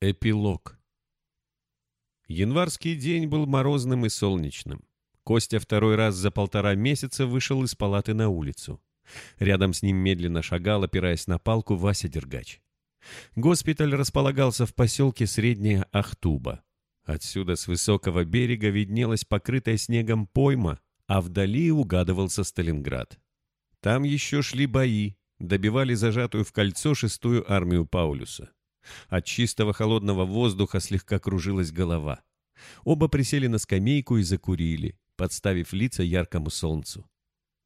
Эпилог Январский день был морозным и солнечным. Костя второй раз за полтора месяца вышел из палаты на улицу. Рядом с ним медленно шагал, опираясь на палку, Вася Дергач. Госпиталь располагался в поселке Средняя Ахтуба. Отсюда с высокого берега виднелась покрытая снегом пойма, а вдали угадывался Сталинград. Там еще шли бои, добивали зажатую в кольцо шестую армию Паулюса. От чистого холодного воздуха слегка кружилась голова. Оба присели на скамейку и закурили, подставив лица яркому солнцу.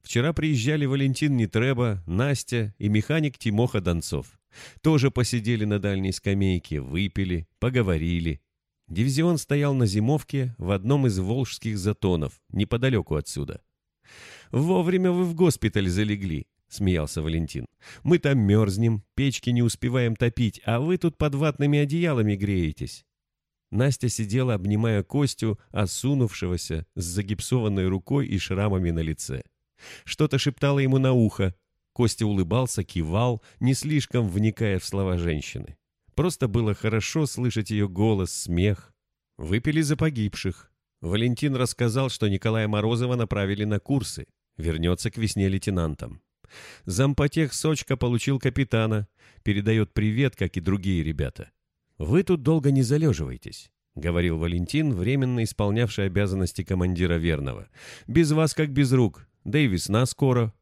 Вчера приезжали Валентин Нетреба, Настя и механик Тимоха Донцов. Тоже посидели на дальней скамейке, выпили, поговорили. Дивизион стоял на зимовке в одном из волжских затонов, неподалеку отсюда. «Вовремя вы в госпиталь залегли», — смеялся Валентин. «Мы там мерзнем, печки не успеваем топить, а вы тут под ватными одеялами греетесь». Настя сидела, обнимая Костю, осунувшегося, с загипсованной рукой и шрамами на лице. Что-то шептала ему на ухо. Костя улыбался, кивал, не слишком вникая в слова женщины. Просто было хорошо слышать ее голос, смех. Выпили за погибших. Валентин рассказал, что Николая Морозова направили на курсы. Вернется к весне лейтенантом. Зампотех Сочка получил капитана. Передает привет, как и другие ребята. «Вы тут долго не залеживайтесь», — говорил Валентин, временно исполнявший обязанности командира Верного. «Без вас как без рук. Да и весна скоро».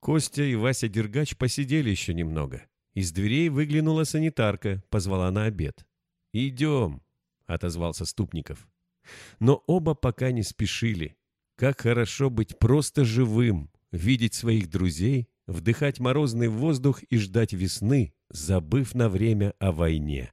Костя и Вася Дергач посидели еще немного. Из дверей выглянула санитарка, позвала на обед. «Идем», — отозвался Ступников. Но оба пока не спешили. Как хорошо быть просто живым, видеть своих друзей, вдыхать морозный воздух и ждать весны, забыв на время о войне.